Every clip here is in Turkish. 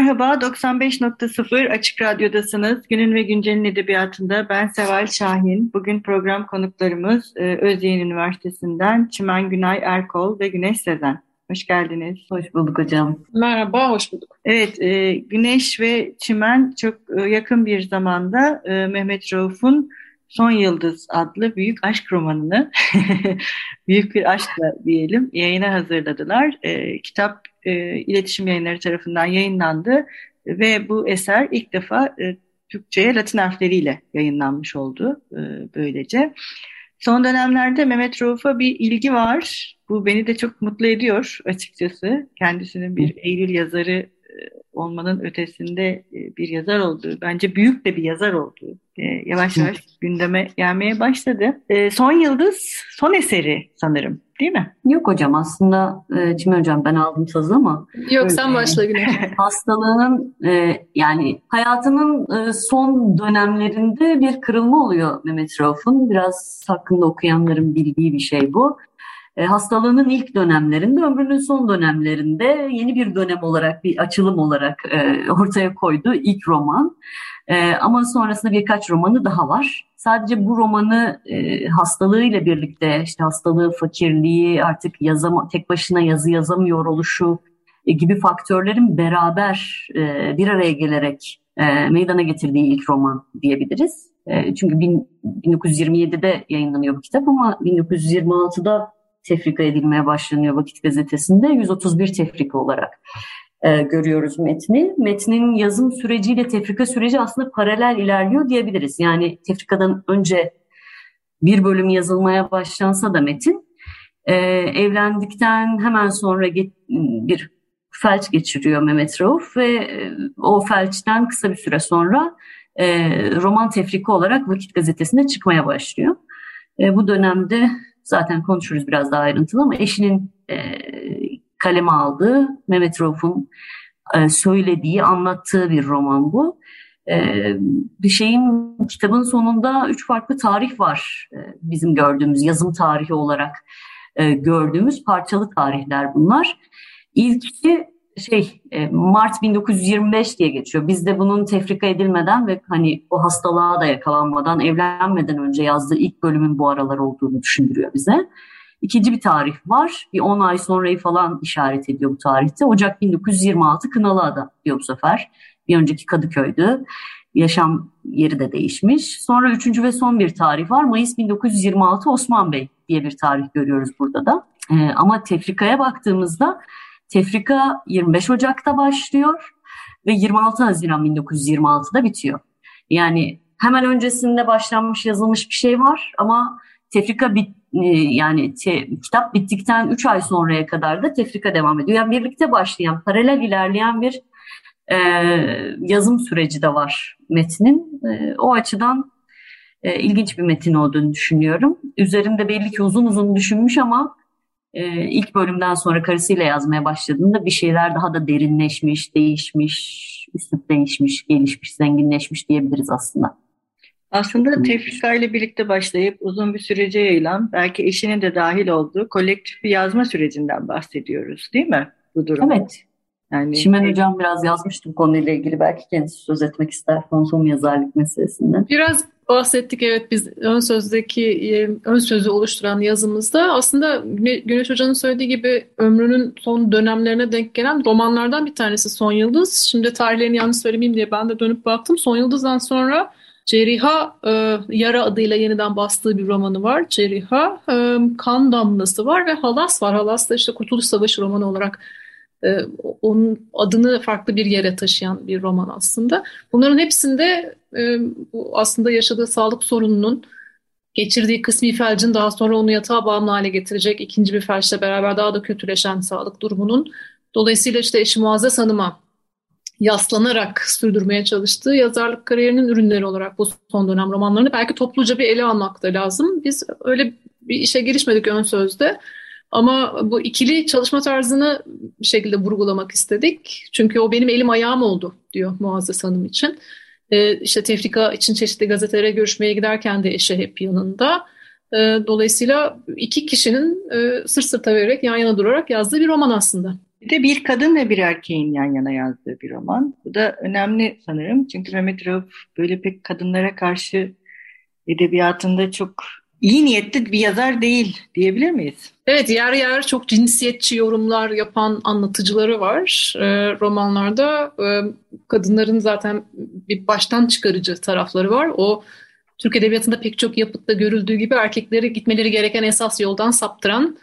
Merhaba, 95.0 Açık Radyo'dasınız. Günün ve Güncel'in edebiyatında ben Seval Şahin. Bugün program konuklarımız e, Özyeğin Üniversitesi'nden Çimen Günay Erkol ve Güneş Sezen. Hoş geldiniz. Hoş bulduk hocam. Merhaba, hoş bulduk. Evet, e, Güneş ve Çimen çok e, yakın bir zamanda e, Mehmet Rauf'un Son Yıldız adlı büyük aşk romanını, büyük bir aşkla diyelim, yayına hazırladılar. E, kitap e, iletişim yayınları tarafından yayınlandı ve bu eser ilk defa e, Türkçe'ye Latin harfleriyle yayınlanmış oldu e, böylece. Son dönemlerde Mehmet Rauf'a bir ilgi var. Bu beni de çok mutlu ediyor açıkçası. Kendisinin bir Eylül yazarı e, olmanın ötesinde e, bir yazar olduğu, bence büyük de bir yazar olduğu e, yavaş yavaş gündeme gelmeye başladı. Son Yıldız son eseri sanırım değil mi? Yok hocam aslında Cimri hocam ben aldım sözü ama. Yok sen başla Güneş. Hastalığının yani hayatının son dönemlerinde bir kırılma oluyor Mehmet Rauf'un. Biraz hakkında okuyanların bildiği bir şey bu. E, hastalığının ilk dönemlerinde, ömrünün son dönemlerinde yeni bir dönem olarak, bir açılım olarak e, ortaya koyduğu ilk roman. E, ama sonrasında birkaç romanı daha var. Sadece bu romanı hastalığıyla birlikte, işte hastalığı, fakirliği, artık yazama, tek başına yazı yazamıyor oluşu gibi faktörlerin beraber bir araya gelerek meydana getirdiği ilk roman diyebiliriz. Çünkü bin, 1927'de yayınlanıyor bu kitap ama 1926'da tefrika edilmeye başlanıyor Vakit Gazetesi'nde. 131 tefrika olarak e, görüyoruz metni. Metnin yazım süreciyle tefrika süreci aslında paralel ilerliyor diyebiliriz. Yani tefrikadan önce bir bölüm yazılmaya başlansa da metin e, evlendikten hemen sonra get, bir felç geçiriyor Mehmet Rauf ve e, o felçten kısa bir süre sonra e, roman tefrika olarak Vakit Gazetesi'nde çıkmaya başlıyor. E, bu dönemde zaten konuşuruz biraz daha ayrıntılı ama eşinin e, kaleme aldığı Mehmet Rauf'un e, söylediği, anlattığı bir roman bu. E, bir şeyin kitabın sonunda üç farklı tarih var e, bizim gördüğümüz yazım tarihi olarak e, gördüğümüz parçalı tarihler bunlar. İlki şey e, Mart 1925 diye geçiyor. Biz de bunun tefrika edilmeden ve hani o hastalığa da yakalanmadan, evlenmeden önce yazdığı ilk bölümün bu aralar olduğunu düşündürüyor bize. İkinci bir tarih var. Bir 10 ay sonrayı falan işaret ediyor bu tarihte. Ocak 1926 Kınalıada diyor bu sefer. Bir önceki Kadıköy'dü. Yaşam yeri de değişmiş. Sonra üçüncü ve son bir tarih var. Mayıs 1926 Osman Bey diye bir tarih görüyoruz burada da. Ee, ama tefrikaya baktığımızda Tefrika 25 Ocak'ta başlıyor ve 26 Haziran 1926'da bitiyor. Yani hemen öncesinde başlanmış yazılmış bir şey var ama tefrika bit, e, yani te, kitap bittikten 3 ay sonraya kadar da tefrika devam ediyor. Yani birlikte başlayan, paralel ilerleyen bir e, yazım süreci de var metnin. E, o açıdan e, ilginç bir metin olduğunu düşünüyorum. Üzerinde belli ki uzun uzun düşünmüş ama e, ilk bölümden sonra karısıyla yazmaya başladığında bir şeyler daha da derinleşmiş, değişmiş, üslup değişmiş, gelişmiş, zenginleşmiş diyebiliriz aslında. Aslında tefrika ile birlikte başlayıp uzun bir sürece yayılan, belki eşinin de dahil olduğu kolektif bir yazma sürecinden bahsediyoruz değil mi bu durumda? Evet. Yani, Şimen Hocam biraz yazmıştım konuyla ilgili. Belki kendisi söz etmek ister konsom yazarlık meselesinden. Biraz bahsettik evet biz ön sözdeki e, ön sözü oluşturan yazımızda aslında Güneş Hoca'nın söylediği gibi ömrünün son dönemlerine denk gelen romanlardan bir tanesi Son Yıldız. Şimdi tarihlerini yanlış söylemeyeyim diye ben de dönüp baktım. Son Yıldız'dan sonra Ceriha e, Yara adıyla yeniden bastığı bir romanı var. Ceriha e, Kan Damlası var ve Halas var. Halas da işte Kurtuluş Savaşı romanı olarak e, onun adını farklı bir yere taşıyan bir roman aslında. Bunların hepsinde e, bu aslında yaşadığı sağlık sorununun geçirdiği kısmi felcin daha sonra onu yatağa bağımlı hale getirecek ikinci bir felçle beraber daha da kötüleşen sağlık durumunun dolayısıyla işte eşi Muazzez Hanım'a yaslanarak sürdürmeye çalıştığı yazarlık kariyerinin ürünleri olarak bu son dönem romanlarını belki topluca bir ele almak da lazım. Biz öyle bir işe girişmedik ön sözde. Ama bu ikili çalışma tarzını bir şekilde vurgulamak istedik. Çünkü o benim elim ayağım oldu diyor Muazzez Hanım için. Ee, işte tefrika için çeşitli gazetelere görüşmeye giderken de eşi hep yanında. Ee, dolayısıyla iki kişinin e, sırt sırta vererek yan yana durarak yazdığı bir roman aslında. Bir de bir kadın ve bir erkeğin yan yana yazdığı bir roman. Bu da önemli sanırım. Çünkü Mehmet Rauf böyle pek kadınlara karşı edebiyatında çok iyi niyetli bir yazar değil diyebilir miyiz? Evet yer yer çok cinsiyetçi yorumlar yapan anlatıcıları var e, romanlarda. E, kadınların zaten bir baştan çıkarıcı tarafları var. O Türk Edebiyatı'nda pek çok yapıtta görüldüğü gibi erkekleri gitmeleri gereken esas yoldan saptıran,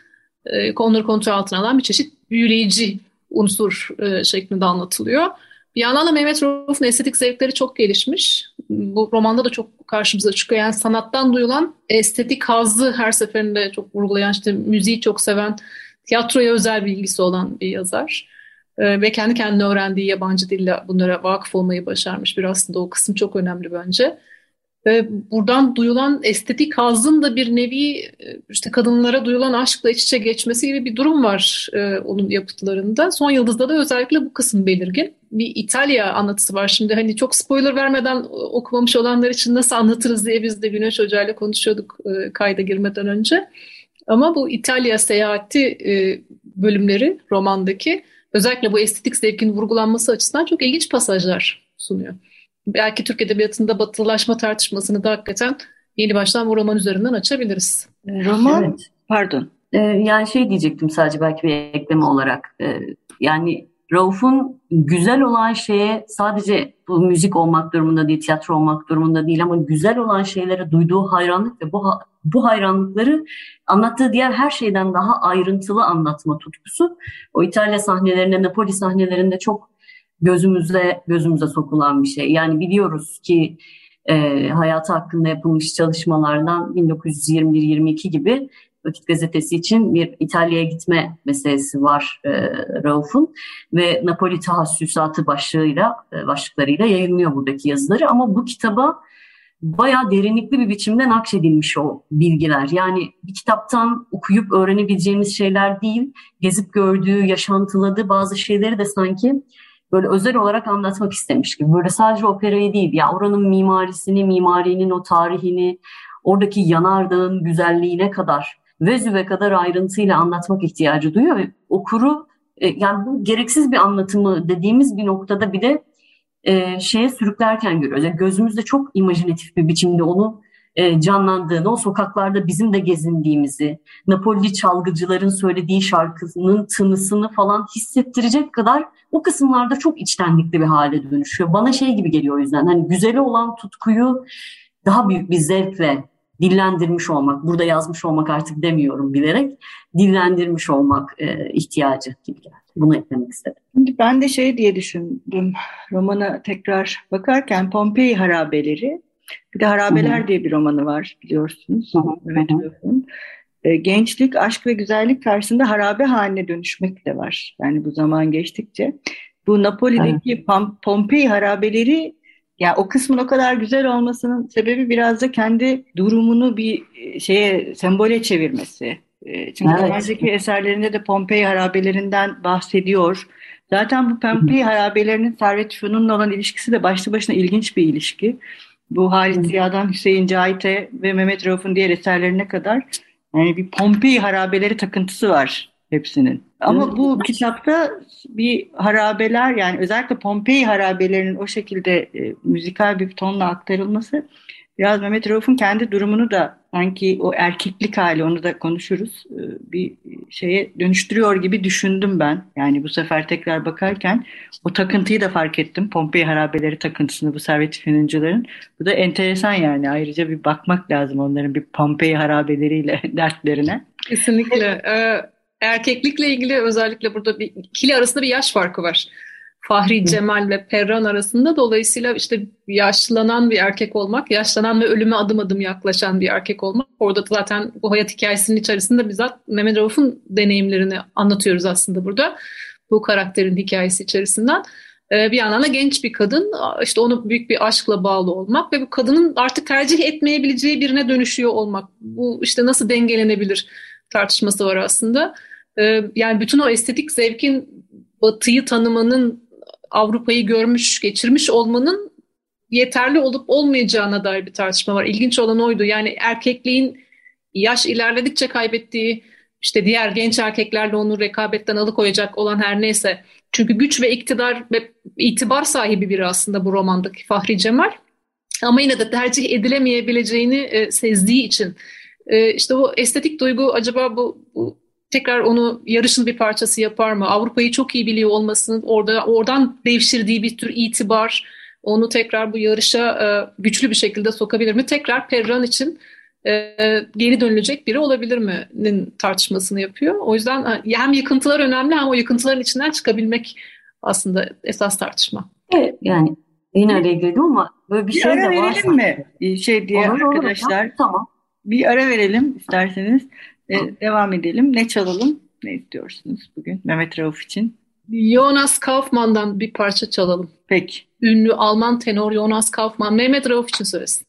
e, onları kontrol altına alan bir çeşit büyüleyici unsur e, şeklinde anlatılıyor. Bir yandan da Mehmet Rauf'un estetik zevkleri çok gelişmiş. Bu romanda da çok karşımıza çıkıyor. Yani sanattan duyulan estetik hazzı her seferinde çok vurgulayan, işte müziği çok seven, tiyatroya özel bilgisi olan bir yazar. Ee, ve kendi kendine öğrendiği yabancı dille bunlara vakıf olmayı başarmış bir aslında o kısım çok önemli bence. Ve buradan duyulan estetik hazın da bir nevi e, işte kadınlara duyulan aşkla iç içe geçmesi gibi bir durum var e, onun yapıtlarında. Son Yıldız'da da özellikle bu kısım belirgin. Bir İtalya anlatısı var şimdi hani çok spoiler vermeden okumamış olanlar için nasıl anlatırız diye biz de Güneş Hoca ile konuşuyorduk e, kayda girmeden önce. Ama bu İtalya seyahati e, bölümleri romandaki özellikle bu estetik zevkin vurgulanması açısından çok ilginç pasajlar sunuyor belki Türk Edebiyatı'nda batılılaşma tartışmasını da hakikaten yeni baştan bu roman üzerinden açabiliriz. Roman, evet. pardon. Ee, yani şey diyecektim sadece belki bir ekleme olarak. Ee, yani Rauf'un güzel olan şeye sadece bu müzik olmak durumunda değil, tiyatro olmak durumunda değil ama güzel olan şeylere duyduğu hayranlık ve bu bu hayranlıkları anlattığı diğer her şeyden daha ayrıntılı anlatma tutkusu o İtalya sahnelerinde, Napoli sahnelerinde çok gözümüze gözümüze sokulan bir şey. Yani biliyoruz ki e, hayatı hakkında yapılmış çalışmalardan 1921-22 gibi Vakit Gazetesi için bir İtalya'ya gitme meselesi var e, Rauf'un ve Napoli tahassüsatı başlığıyla e, başlıklarıyla yayınlıyor buradaki yazıları ama bu kitaba bayağı derinlikli bir biçimde nakşedilmiş o bilgiler. Yani bir kitaptan okuyup öğrenebileceğimiz şeyler değil, gezip gördüğü, yaşantıladığı bazı şeyleri de sanki böyle özel olarak anlatmak istemiş gibi. Böyle sadece operayı değil ya oranın mimarisini, mimarinin o tarihini, oradaki yanardağın güzelliğine kadar, Vezüve kadar ayrıntıyla anlatmak ihtiyacı duyuyor ve okuru e, yani bu gereksiz bir anlatımı dediğimiz bir noktada bile e, şeye sürüklerken görüyoruz. Yani gözümüzde çok imajinatif bir biçimde onu e, canlandığını, o sokaklarda bizim de gezindiğimizi, Napoli çalgıcıların söylediği şarkının tınısını falan hissettirecek kadar o kısımlarda çok içtenlikli bir hale dönüşüyor. Bana şey gibi geliyor o yüzden hani güzeli olan tutkuyu daha büyük bir zevkle dillendirmiş olmak, burada yazmış olmak artık demiyorum bilerek, dillendirmiş olmak e, ihtiyacı gibi geldi. Bunu eklemek istedim. Ben de şey diye düşündüm, romana tekrar bakarken Pompei harabeleri bir de Harabeler Hı-hı. diye bir romanı var biliyorsunuz. Evet, e, gençlik, aşk ve güzellik karşısında harabe haline dönüşmek de var. Yani bu zaman geçtikçe. Bu Napoli'deki evet. Pompei harabeleri yani o kısmın o kadar güzel olmasının sebebi biraz da kendi durumunu bir e, şeye sembole çevirmesi. E, çünkü evet. önceki eserlerinde de Pompei harabelerinden bahsediyor. Zaten bu Pompei harabelerinin Servet Fünun'la olan ilişkisi de başlı başına ilginç bir ilişki. Bu Halit Ziya'dan Hüseyin Cahit'e ve Mehmet Rauf'un diğer eserlerine kadar yani bir Pompei harabeleri takıntısı var hepsinin. Ama bu kitapta bir harabeler yani özellikle Pompei harabelerinin o şekilde e, müzikal bir tonla aktarılması biraz Mehmet Rauf'un kendi durumunu da sanki o erkeklik hali onu da konuşuruz e, bir şeye dönüştürüyor gibi düşündüm ben. Yani bu sefer tekrar bakarken o takıntıyı da fark ettim. Pompei harabeleri takıntısını bu Servet Fünuncuların. Bu da enteresan yani ayrıca bir bakmak lazım onların bir Pompei harabeleriyle dertlerine. Kesinlikle. Ee, erkeklikle ilgili özellikle burada bir ikili arasında bir yaş farkı var. Fahri Cemal ve Perran arasında dolayısıyla işte yaşlanan bir erkek olmak, yaşlanan ve ölüme adım adım yaklaşan bir erkek olmak. Orada zaten bu hayat hikayesinin içerisinde bizzat Mehmet Rauf'un deneyimlerini anlatıyoruz aslında burada. Bu karakterin hikayesi içerisinden. Ee, bir yandan da genç bir kadın işte onu büyük bir aşkla bağlı olmak ve bu kadının artık tercih etmeyebileceği birine dönüşüyor olmak. Bu işte nasıl dengelenebilir tartışması var aslında. Ee, yani bütün o estetik zevkin batıyı tanımanın Avrupa'yı görmüş, geçirmiş olmanın yeterli olup olmayacağına dair bir tartışma var. İlginç olan oydu. Yani erkekliğin yaş ilerledikçe kaybettiği, işte diğer genç erkeklerle onu rekabetten alıkoyacak olan her neyse. Çünkü güç ve iktidar ve itibar sahibi biri aslında bu romandaki Fahri Cemal. Ama yine de tercih edilemeyebileceğini e, sezdiği için. E, işte bu estetik duygu acaba bu, bu tekrar onu yarışın bir parçası yapar mı? Avrupa'yı çok iyi biliyor olmasının orada oradan devşirdiği bir tür itibar onu tekrar bu yarışa e, güçlü bir şekilde sokabilir mi? Tekrar Perran için e, geri dönülecek biri olabilir mi'nin tartışmasını yapıyor. O yüzden hem yıkıntılar önemli hem o yıkıntıların içinden çıkabilmek aslında esas tartışma. Evet, yani yine araya girdim ama böyle bir, bir şey ara de var. verelim mi? Şey diye olur, arkadaşlar. Olur, tamam. Bir ara verelim isterseniz. Ee, devam edelim. Ne çalalım? Ne istiyorsunuz bugün Mehmet Rauf için? Jonas Kaufmann'dan bir parça çalalım. Peki. Ünlü Alman tenor Jonas Kaufmann. Mehmet Rauf için söylesin.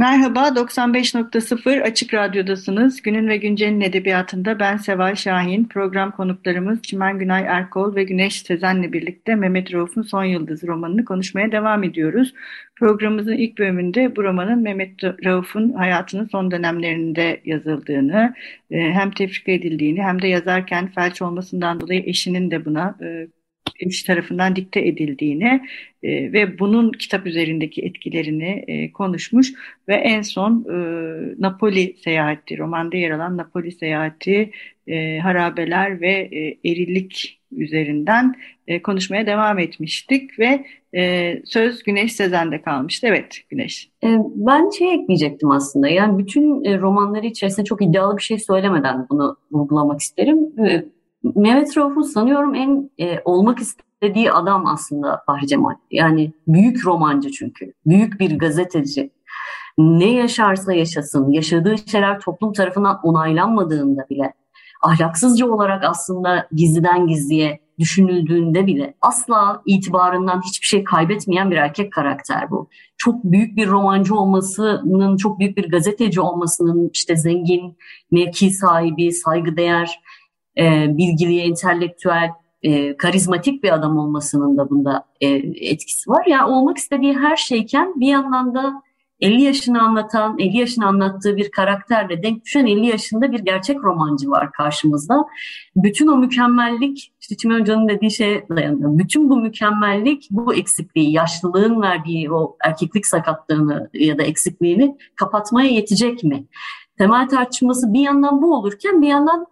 Merhaba, 95.0 Açık Radyo'dasınız. Günün ve Güncel'in edebiyatında ben Seval Şahin. Program konuklarımız Çimen Günay Erkol ve Güneş Sezen'le birlikte Mehmet Rauf'un Son Yıldız romanını konuşmaya devam ediyoruz. Programımızın ilk bölümünde bu romanın Mehmet Rauf'un hayatının son dönemlerinde yazıldığını, e, hem tefrika edildiğini hem de yazarken felç olmasından dolayı eşinin de buna e, eş tarafından dikte edildiğini e, ve bunun kitap üzerindeki etkilerini e, konuşmuş ve en son e, Napoli seyahati, romanda yer alan Napoli seyahati, e, harabeler ve e, erilik üzerinden e, konuşmaya devam etmiştik ve e, söz Güneş Sezen'de kalmıştı. Evet Güneş. E, ben şey ekleyecektim aslında. Yani bütün e, romanları içerisinde çok iddialı bir şey söylemeden bunu vurgulamak isterim. Mehmet Rauf'un sanıyorum en e, olmak istediği adam aslında Fahri Cemal. Yani büyük romancı çünkü. Büyük bir gazeteci. Ne yaşarsa yaşasın, yaşadığı şeyler toplum tarafından onaylanmadığında bile, ahlaksızca olarak aslında gizliden gizliye düşünüldüğünde bile asla itibarından hiçbir şey kaybetmeyen bir erkek karakter bu. Çok büyük bir romancı olmasının, çok büyük bir gazeteci olmasının işte zengin, mevki sahibi, saygıdeğer, e, bilgili, entelektüel, e, karizmatik bir adam olmasının da bunda e, etkisi var. Yani olmak istediği her şeyken bir yandan da 50 yaşını anlatan, 50 yaşını anlattığı bir karakterle denk düşen 50 yaşında bir gerçek romancı var karşımızda. Bütün o mükemmellik, işte Çimen Hoca'nın dediği şeye dayanıyor. Bütün bu mükemmellik, bu eksikliği, yaşlılığın verdiği o erkeklik sakatlığını ya da eksikliğini kapatmaya yetecek mi? Temel tartışması bir yandan bu olurken bir yandan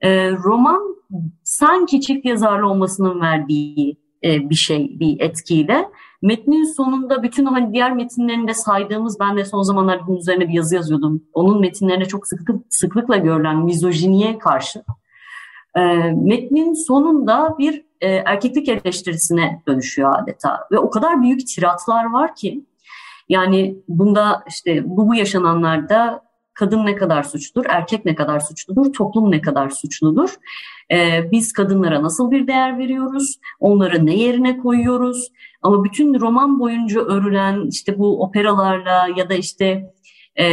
e, roman sanki çift yazarlı olmasının verdiği e, bir şey, bir etkiyle. Metnin sonunda bütün hani diğer metinlerinde saydığımız, ben de son zamanlarda bunun üzerine bir yazı yazıyordum. Onun metinlerinde çok sıklık, sıklıkla görülen mizojiniye karşı. E, metnin sonunda bir e, erkeklik eleştirisine dönüşüyor adeta. Ve o kadar büyük tiratlar var ki, yani bunda işte bu, bu yaşananlarda kadın ne kadar suçludur, erkek ne kadar suçludur, toplum ne kadar suçludur. Ee, biz kadınlara nasıl bir değer veriyoruz, onları ne yerine koyuyoruz. Ama bütün roman boyunca örülen işte bu operalarla ya da işte e,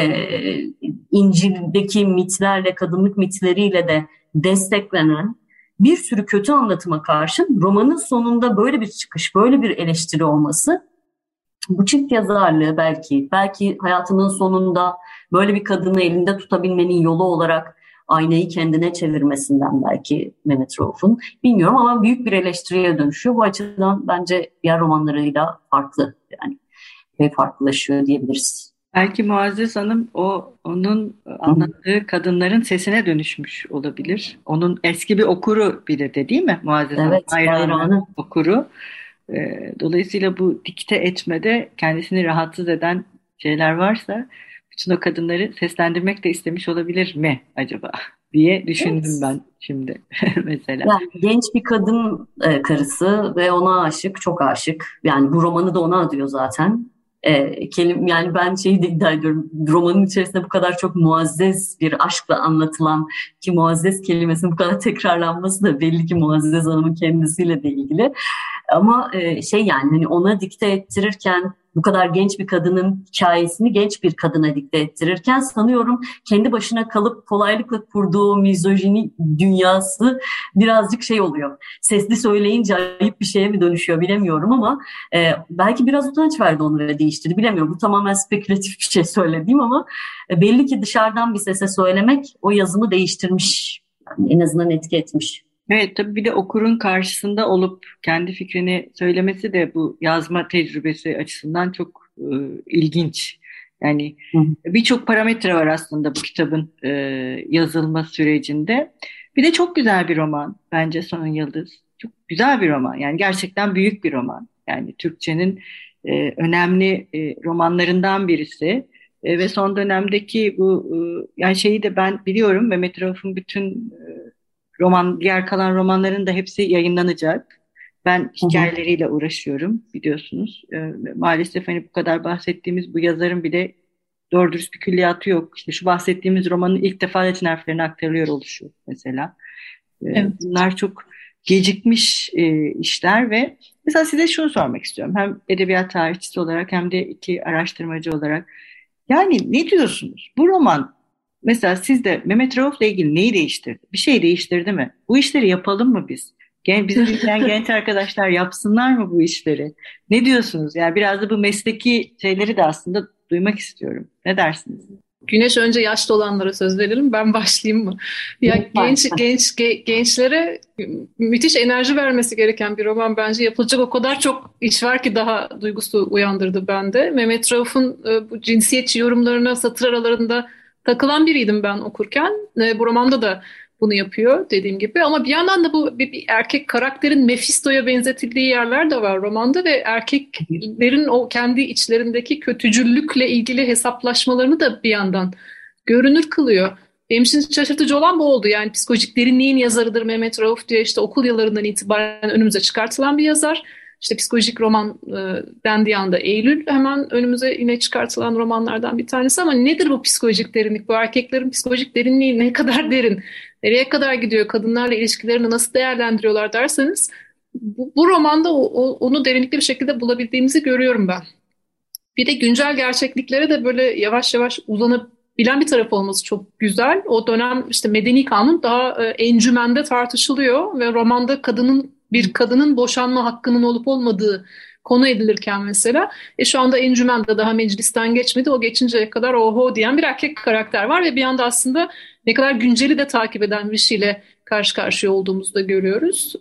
İncil'deki mitlerle, kadınlık mitleriyle de desteklenen bir sürü kötü anlatıma karşın romanın sonunda böyle bir çıkış, böyle bir eleştiri olması bu çift yazarlığı belki, belki hayatının sonunda böyle bir kadını elinde tutabilmenin yolu olarak aynayı kendine çevirmesinden belki Mehmet Rauf'un. Bilmiyorum ama büyük bir eleştiriye dönüşüyor. Bu açıdan bence diğer romanlarıyla farklı yani ve farklılaşıyor diyebiliriz. Belki Muazzez Hanım o onun anlattığı kadınların sesine dönüşmüş olabilir. Onun eski bir okuru bir de, de değil mi Muazzez evet, Hanım? Hayranı okuru. Ee, dolayısıyla bu dikte etmede kendisini rahatsız eden şeyler varsa bütün o kadınları seslendirmek de istemiş olabilir mi acaba? diye düşündüm evet. ben şimdi mesela. Yani genç bir kadın e, karısı ve ona aşık, çok aşık. Yani bu romanı da ona adıyor zaten. E, kelim, yani ben şeyi de iddia ediyorum. Romanın içerisinde bu kadar çok muazzez bir aşkla anlatılan ki muazzez kelimesinin bu kadar tekrarlanması da belli ki Muazzez Hanım'ın kendisiyle de ilgili. Ama e, şey yani hani ona dikte ettirirken bu kadar genç bir kadının hikayesini genç bir kadına dikte ettirirken sanıyorum kendi başına kalıp kolaylıkla kurduğu mizojini dünyası birazcık şey oluyor. Sesli söyleyince ayıp bir şeye mi dönüşüyor bilemiyorum ama e, belki biraz utanç verdi ve değiştirdi bilemiyorum. Bu tamamen spekülatif bir şey söylediğim ama e, belli ki dışarıdan bir sese söylemek o yazımı değiştirmiş. Yani en azından etki etmiş. Evet tabii bir de okurun karşısında olup kendi fikrini söylemesi de bu yazma tecrübesi açısından çok e, ilginç. Yani birçok parametre var aslında bu kitabın e, yazılma sürecinde. Bir de çok güzel bir roman bence Son Yıldız. Çok güzel bir roman. Yani gerçekten büyük bir roman. Yani Türkçenin e, önemli e, romanlarından birisi. E, ve son dönemdeki bu e, yani şeyi de ben biliyorum Mehmet Rauf'un bütün e, roman, diğer kalan romanların da hepsi yayınlanacak. Ben hikayeleriyle uğraşıyorum biliyorsunuz. E, maalesef hani bu kadar bahsettiğimiz bu yazarın bile doğru dürüst bir külliyatı yok. İşte şu bahsettiğimiz romanın ilk defa Latin harflerine aktarılıyor oluşu mesela. E, evet. Bunlar çok gecikmiş e, işler ve mesela size şunu sormak istiyorum. Hem edebiyat tarihçisi olarak hem de iki araştırmacı olarak. Yani ne diyorsunuz? Bu roman Mesela siz de Mehmet Rauf'la ilgili neyi değiştirdi? Bir şey değiştirdi mi? Bu işleri yapalım mı biz? Gen, bizim dinleyen genç arkadaşlar yapsınlar mı bu işleri? Ne diyorsunuz? Yani biraz da bu mesleki şeyleri de aslında duymak istiyorum. Ne dersiniz? Güneş önce yaşlı olanlara söz verelim. Ben başlayayım mı? Ya genç genç gençlere müthiş enerji vermesi gereken bir roman bence yapılacak o kadar çok iş var ki daha duygusu uyandırdı bende. Mehmet Rauf'un e, bu cinsiyetçi yorumlarına satır aralarında takılan biriydim ben okurken. E, bu romanda da bunu yapıyor dediğim gibi. Ama bir yandan da bu bir, bir erkek karakterin Mephisto'ya benzetildiği yerler de var romanda ve erkeklerin o kendi içlerindeki kötücüllükle ilgili hesaplaşmalarını da bir yandan görünür kılıyor. Benim için şaşırtıcı olan bu oldu. Yani psikolojik derinliğin yazarıdır Mehmet Rauf diye işte okul yıllarından itibaren önümüze çıkartılan bir yazar işte psikolojik roman e, dendiği anda Eylül hemen önümüze yine çıkartılan romanlardan bir tanesi ama nedir bu psikolojik derinlik? Bu erkeklerin psikolojik derinliği ne kadar derin? Nereye kadar gidiyor? Kadınlarla ilişkilerini nasıl değerlendiriyorlar derseniz bu, bu romanda o, o, onu derinlikli bir şekilde bulabildiğimizi görüyorum ben. Bir de güncel gerçekliklere de böyle yavaş yavaş uzanabilen bir taraf olması çok güzel. O dönem işte medeni kanun daha e, encümende tartışılıyor ve romanda kadının bir kadının boşanma hakkının olup olmadığı konu edilirken mesela e şu anda encümende daha meclisten geçmedi. O geçinceye kadar oho diyen bir erkek karakter var ve bir anda aslında ne kadar günceli de takip eden bir şeyle karşı karşıya olduğumuzu da görüyoruz.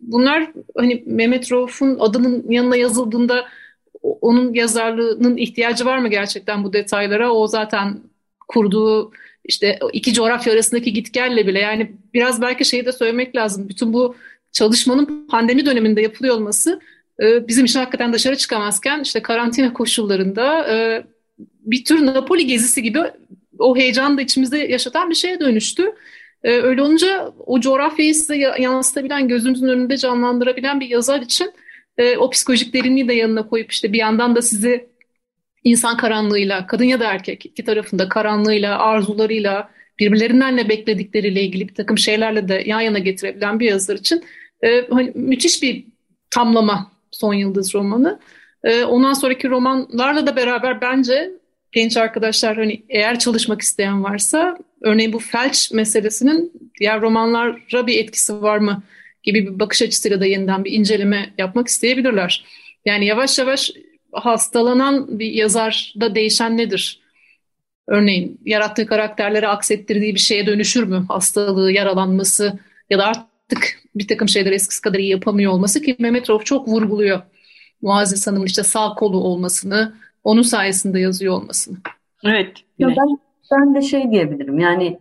Bunlar hani Mehmet Rauf'un adının yanına yazıldığında onun yazarlığının ihtiyacı var mı gerçekten bu detaylara? O zaten kurduğu işte iki coğrafya arasındaki gitgelle bile yani biraz belki şeyi de söylemek lazım. Bütün bu çalışmanın pandemi döneminde yapılıyor olması e, bizim için hakikaten dışarı çıkamazken işte karantina koşullarında e, bir tür Napoli gezisi gibi o heyecanı da içimizde yaşatan bir şeye dönüştü. E, öyle olunca o coğrafyayı size yansıtabilen, gözünüzün önünde canlandırabilen bir yazar için o psikolojik derinliği de yanına koyup işte bir yandan da sizi insan karanlığıyla, kadın ya da erkek iki tarafında karanlığıyla, arzularıyla, birbirlerinden ne bekledikleriyle ilgili bir takım şeylerle de yan yana getirebilen bir yazar için e, hani müthiş bir tamlama Son Yıldız romanı. E, ondan sonraki romanlarla da beraber bence genç arkadaşlar hani eğer çalışmak isteyen varsa örneğin bu felç meselesinin diğer romanlara bir etkisi var mı gibi bir bakış açısıyla da yeniden bir inceleme yapmak isteyebilirler. Yani yavaş yavaş hastalanan bir yazar da değişen nedir? Örneğin yarattığı karakterleri aksettirdiği bir şeye dönüşür mü? Hastalığı, yaralanması ya da artık bir takım şeyler eskisi kadar iyi yapamıyor olması ki Mehmet Rauf çok vurguluyor. Muazzez Hanım'ın işte sağ kolu olmasını, onun sayesinde yazıyor olmasını. Evet. Ya ben, ben de şey diyebilirim yani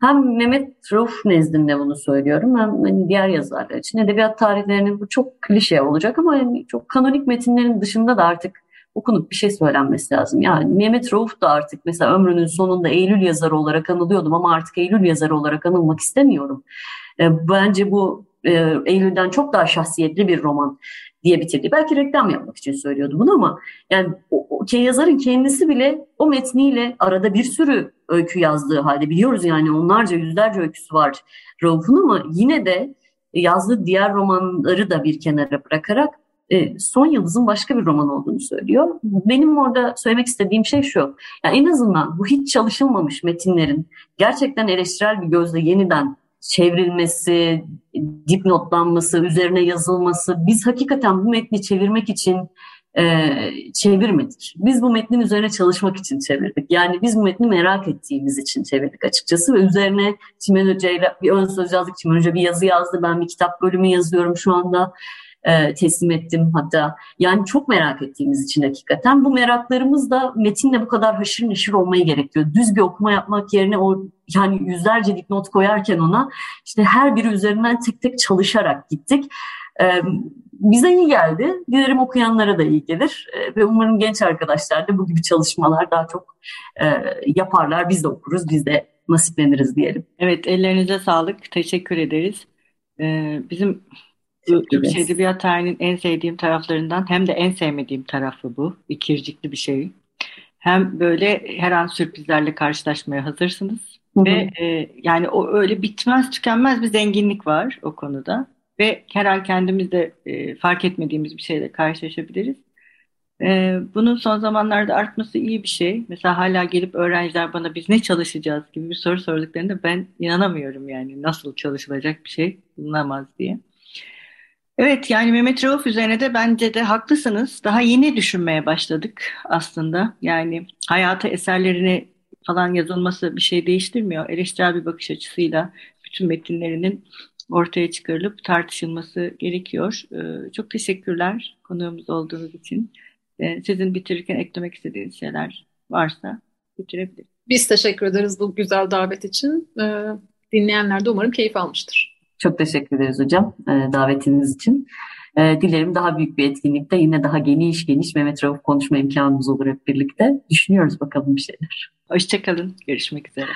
hem Mehmet Rauf nezdinde bunu söylüyorum hem hani diğer yazarlar için edebiyat tarihlerinin bu çok klişe olacak ama yani çok kanonik metinlerin dışında da artık okunup bir şey söylenmesi lazım. Yani Mehmet Rauf da artık mesela ömrünün sonunda Eylül yazarı olarak anılıyordum ama artık Eylül yazarı olarak anılmak istemiyorum. E, bence bu e, Eylül'den çok daha şahsiyetli bir roman diye bitirdi. Belki reklam yapmak için söylüyordu bunu ama yani o, o yazarın kendisi bile o metniyle arada bir sürü öykü yazdığı halde biliyoruz yani onlarca yüzlerce öyküsü var Rauf'un ama yine de yazdığı diğer romanları da bir kenara bırakarak e, Son Yıldız'ın başka bir roman olduğunu söylüyor. Benim orada söylemek istediğim şey şu. Yani en azından bu hiç çalışılmamış metinlerin gerçekten eleştirel bir gözle yeniden çevrilmesi, dipnotlanması, üzerine yazılması. Biz hakikaten bu metni çevirmek için e, çevirmedik. Biz bu metnin üzerine çalışmak için çevirdik. Yani biz bu metni merak ettiğimiz için çevirdik açıkçası ve üzerine Çimen Hoca ile bir ön söz yazdık. Çimen Hoca bir yazı yazdı. Ben bir kitap bölümü yazıyorum şu anda e, teslim ettim hatta. Yani çok merak ettiğimiz için hakikaten. Bu meraklarımız da metinle bu kadar haşır neşir olmayı gerekiyor. Düz bir okuma yapmak yerine o yani yüzlerce dipnot koyarken ona işte her biri üzerinden tek tek çalışarak gittik. E, bize iyi geldi. Dilerim okuyanlara da iyi gelir. E, ve umarım genç arkadaşlar da bu gibi çalışmalar daha çok e, yaparlar. Biz de okuruz, biz de nasipleniriz diyelim. Evet, ellerinize sağlık. Teşekkür ederiz. Ee, bizim Türkçe Edebiyat tarihinin en sevdiğim taraflarından hem de en sevmediğim tarafı bu. İkircikli bir şey. Hem böyle her an sürprizlerle karşılaşmaya hazırsınız. Hı hı. Ve e, yani o öyle bitmez tükenmez bir zenginlik var o konuda. Ve her an kendimizde e, fark etmediğimiz bir şeyle karşılaşabiliriz. E, bunun son zamanlarda artması iyi bir şey. Mesela hala gelip öğrenciler bana biz ne çalışacağız gibi bir soru sorduklarında ben inanamıyorum yani nasıl çalışılacak bir şey bulunamaz diye. Evet yani Mehmet Rauf üzerine de bence de haklısınız. Daha yeni düşünmeye başladık aslında. Yani hayata eserlerini falan yazılması bir şey değiştirmiyor. Eleştirel bir bakış açısıyla bütün metinlerinin ortaya çıkarılıp tartışılması gerekiyor. Ee, çok teşekkürler konuğumuz olduğunuz için. Ee, sizin bitirirken eklemek istediğiniz şeyler varsa bitirebiliriz. Biz teşekkür ederiz bu güzel davet için. Ee, dinleyenler de umarım keyif almıştır. Çok teşekkür ederiz hocam davetiniz için. E, dilerim daha büyük bir etkinlikte yine daha geniş geniş Mehmet Rauf konuşma imkanımız olur hep birlikte. Düşünüyoruz bakalım bir şeyler. Hoşçakalın. Görüşmek üzere.